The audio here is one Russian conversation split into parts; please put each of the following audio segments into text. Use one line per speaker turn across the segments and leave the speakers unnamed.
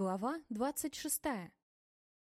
Глава 26.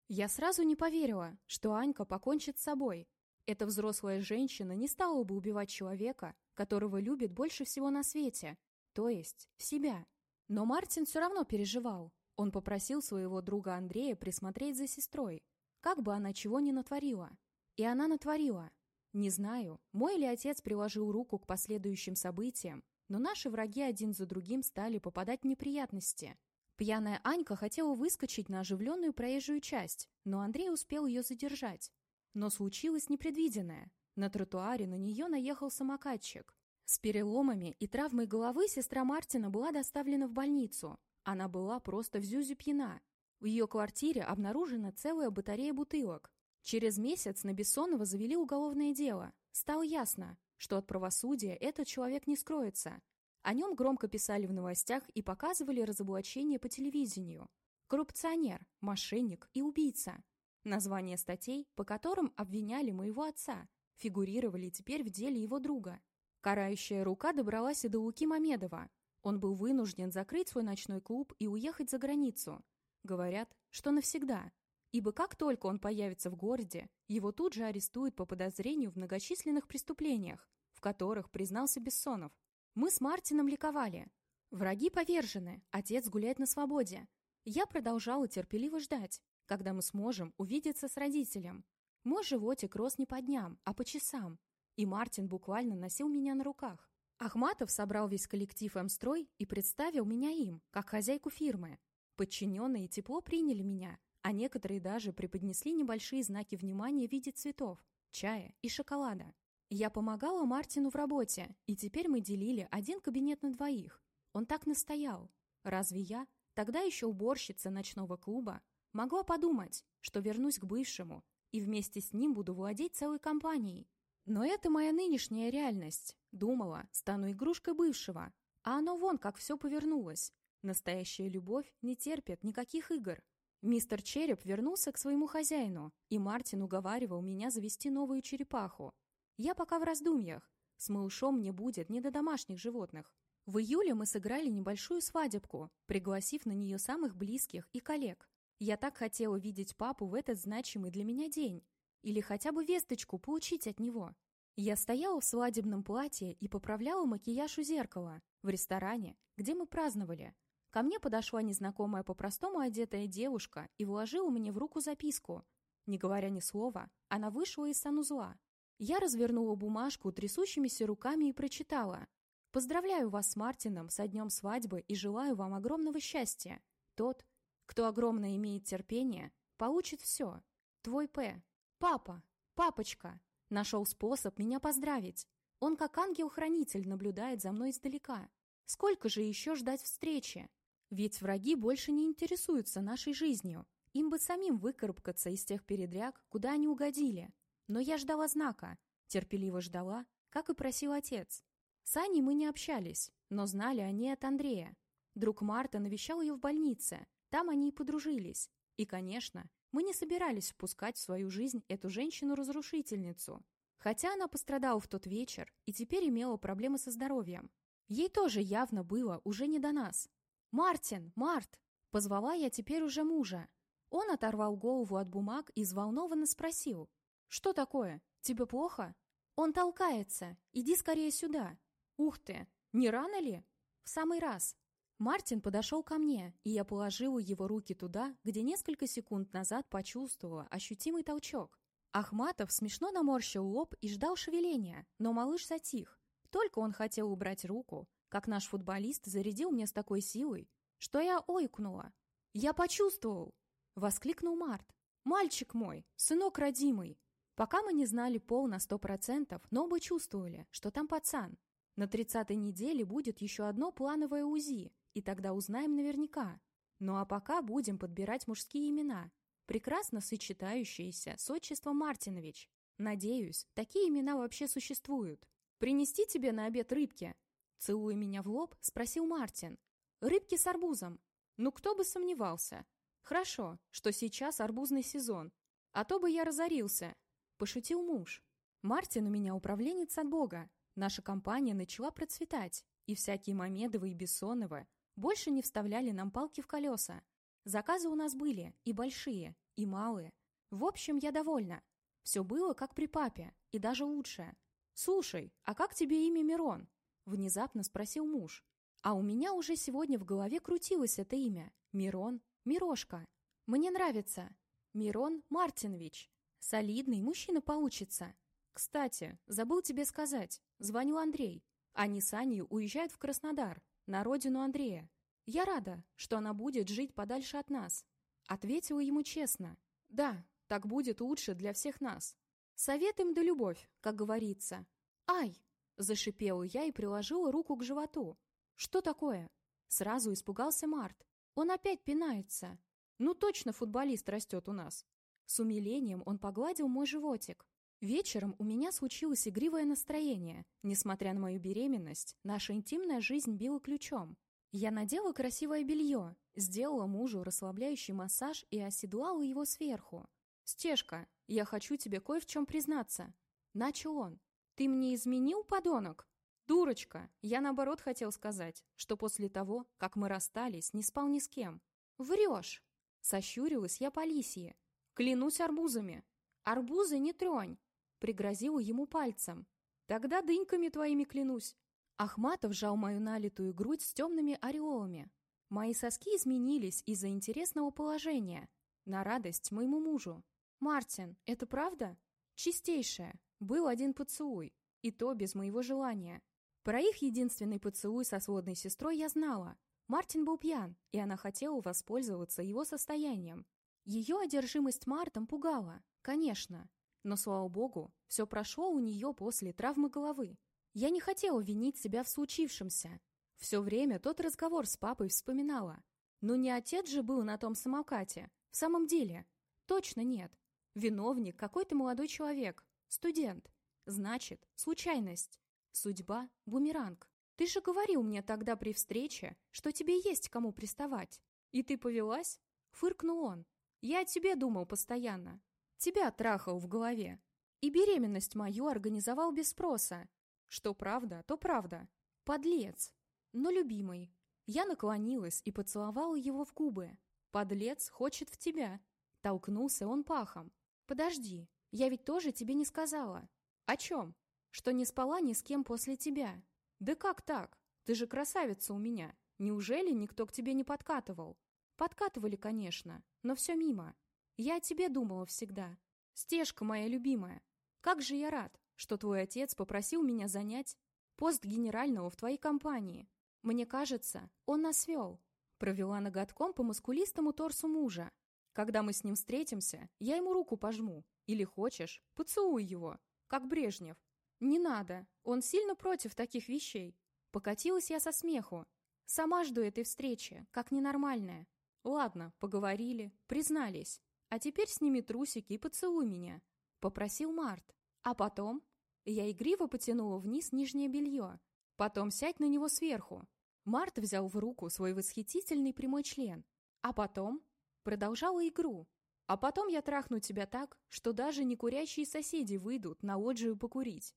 Я сразу не поверила, что Анька покончит с собой. Эта взрослая женщина не стала бы убивать человека, которого любит больше всего на свете, то есть себя. Но Мартин все равно переживал. Он попросил своего друга Андрея присмотреть за сестрой, как бы она чего ни натворила. И она натворила. Не знаю, мой ли отец приложил руку к последующим событиям, но наши враги один за другим стали попадать в неприятности. Пьяная Анька хотела выскочить на оживленную проезжую часть, но Андрей успел ее задержать. Но случилось непредвиденное. На тротуаре на нее наехал самокатчик. С переломами и травмой головы сестра Мартина была доставлена в больницу. Она была просто в зюзю пьяна. В ее квартире обнаружена целая батарея бутылок. Через месяц на Бессонова завели уголовное дело. Стало ясно, что от правосудия этот человек не скроется. О нем громко писали в новостях и показывали разоблачение по телевидению. Коррупционер, мошенник и убийца. Названия статей, по которым обвиняли моего отца, фигурировали теперь в деле его друга. Карающая рука добралась и до Луки Мамедова. Он был вынужден закрыть свой ночной клуб и уехать за границу. Говорят, что навсегда. Ибо как только он появится в городе, его тут же арестуют по подозрению в многочисленных преступлениях, в которых признался Бессонов. Мы с Мартином ликовали. Враги повержены, отец гуляет на свободе. Я продолжала терпеливо ждать, когда мы сможем увидеться с родителем. Мой животик рос не по дням, а по часам, и Мартин буквально носил меня на руках. Ахматов собрал весь коллектив М-строй и представил меня им, как хозяйку фирмы. Подчиненные тепло приняли меня, а некоторые даже преподнесли небольшие знаки внимания в виде цветов, чая и шоколада. Я помогала Мартину в работе, и теперь мы делили один кабинет на двоих. Он так настоял. Разве я, тогда еще уборщица ночного клуба, могла подумать, что вернусь к бывшему и вместе с ним буду владеть целой компанией? Но это моя нынешняя реальность. Думала, стану игрушкой бывшего. А оно вон как все повернулось. Настоящая любовь не терпит никаких игр. Мистер Череп вернулся к своему хозяину, и Мартин уговаривал меня завести новую черепаху. Я пока в раздумьях. С малышом мне будет не до домашних животных. В июле мы сыграли небольшую свадебку, пригласив на нее самых близких и коллег. Я так хотела видеть папу в этот значимый для меня день. Или хотя бы весточку получить от него. Я стояла в свадебном платье и поправляла макияж у зеркала в ресторане, где мы праздновали. Ко мне подошла незнакомая по-простому одетая девушка и вложила мне в руку записку. Не говоря ни слова, она вышла из санузла. Я развернула бумажку трясущимися руками и прочитала. «Поздравляю вас с Мартином со днем свадьбы и желаю вам огромного счастья. Тот, кто огромно имеет терпение, получит все. Твой П. Папа, папочка, нашел способ меня поздравить. Он как ангел-хранитель наблюдает за мной издалека. Сколько же еще ждать встречи? Ведь враги больше не интересуются нашей жизнью. Им бы самим выкарабкаться из тех передряг, куда они угодили. Но я ждала знака, терпеливо ждала, как и просил отец. С Аней мы не общались, но знали они от Андрея. Друг Марта навещал ее в больнице, там они и подружились. И, конечно, мы не собирались впускать в свою жизнь эту женщину-разрушительницу. Хотя она пострадала в тот вечер и теперь имела проблемы со здоровьем. Ей тоже явно было уже не до нас. «Мартин! Март!» Позвала я теперь уже мужа. Он оторвал голову от бумаг и взволнованно спросил. «Что такое? Тебе плохо?» «Он толкается. Иди скорее сюда». «Ух ты! Не рано ли?» «В самый раз». Мартин подошел ко мне, и я положила его руки туда, где несколько секунд назад почувствовала ощутимый толчок. Ахматов смешно наморщил лоб и ждал шевеления, но малыш затих. Только он хотел убрать руку, как наш футболист зарядил мне с такой силой, что я ойкнула. «Я почувствовал!» — воскликнул Март. «Мальчик мой, сынок родимый, Пока мы не знали пол на сто процентов, но оба чувствовали, что там пацан. На тридцатой неделе будет еще одно плановое УЗИ, и тогда узнаем наверняка. Ну а пока будем подбирать мужские имена, прекрасно сочетающиеся с отчеством Мартинович. Надеюсь, такие имена вообще существуют. «Принести тебе на обед рыбки?» Целуя меня в лоб, спросил Мартин. «Рыбки с арбузом». Ну, кто бы сомневался. Хорошо, что сейчас арбузный сезон. А то бы я разорился, Пошутил муж. Мартин у меня управленец от Бога. Наша компания начала процветать, и всякие Мамедовы и Бессоновы больше не вставляли нам палки в колеса. Заказы у нас были и большие, и малые. В общем, я довольна. Все было как при папе, и даже лучше. «Слушай, а как тебе имя Мирон?» — внезапно спросил муж. А у меня уже сегодня в голове крутилось это имя. Мирон, Мирошка. Мне нравится. Мирон Мартинович. Солидный мужчина получится. Кстати, забыл тебе сказать. Звонил Андрей. Они с Аней уезжают в Краснодар, на родину Андрея. Я рада, что она будет жить подальше от нас. Ответила ему честно. Да, так будет лучше для всех нас. Совет им да любовь, как говорится. Ай! Зашипела я и приложила руку к животу. Что такое? Сразу испугался Март. Он опять пинается. Ну точно футболист растет у нас. С умилением он погладил мой животик. Вечером у меня случилось игривое настроение. Несмотря на мою беременность, наша интимная жизнь била ключом. Я надела красивое белье, сделала мужу расслабляющий массаж и оседлала его сверху. «Стежка, я хочу тебе кое в чем признаться». Начал он. «Ты мне изменил, подонок?» «Дурочка! Я наоборот хотел сказать, что после того, как мы расстались, не спал ни с кем». «Врешь!» Сощурилась я по лисье. «Клянусь арбузами!» «Арбузы не тронь!» Пригрозила ему пальцем. «Тогда дыньками твоими клянусь!» Ахматов жал мою налитую грудь с темными ореолами. Мои соски изменились из-за интересного положения. На радость моему мужу. «Мартин, это правда?» «Чистейшее. Был один поцелуй. И то без моего желания. Про их единственный поцелуй со сводной сестрой я знала. Мартин был пьян, и она хотела воспользоваться его состоянием. Ее одержимость Мартом пугала, конечно. Но, слава богу, все прошло у нее после травмы головы. Я не хотела винить себя в случившемся. Все время тот разговор с папой вспоминала. Но не отец же был на том самокате. В самом деле. Точно нет. Виновник какой-то молодой человек. Студент. Значит, случайность. Судьба — бумеранг. Ты же говорил мне тогда при встрече, что тебе есть кому приставать. И ты повелась? Фыркнул он. Я о тебе думал постоянно. Тебя трахал в голове. И беременность мою организовал без спроса. Что правда, то правда. Подлец. Но любимый. Я наклонилась и поцеловала его в губы. Подлец хочет в тебя. Толкнулся он пахом. Подожди, я ведь тоже тебе не сказала. О чем? Что не спала ни с кем после тебя. Да как так? Ты же красавица у меня. Неужели никто к тебе не подкатывал? Подкатывали, конечно, но все мимо. Я о тебе думала всегда. Стежка моя любимая. Как же я рад что твой отец попросил меня занять пост генерального в твоей компании. Мне кажется, он нас вел. Провела ноготком по мускулистому торсу мужа. Когда мы с ним встретимся, я ему руку пожму. Или хочешь, поцелуй его, как Брежнев. Не надо, он сильно против таких вещей. Покатилась я со смеху. Сама жду этой встречи, как ненормальная. Ладно, поговорили, признались. А теперь сними трусики и поцелуй меня. Попросил Март. А потом я игриво потянула вниз нижнее белье. Потом сядь на него сверху. Март взял в руку свой восхитительный прямой член. А потом продолжала игру. А потом я трахну тебя так, что даже некурящие соседи выйдут на лоджию покурить.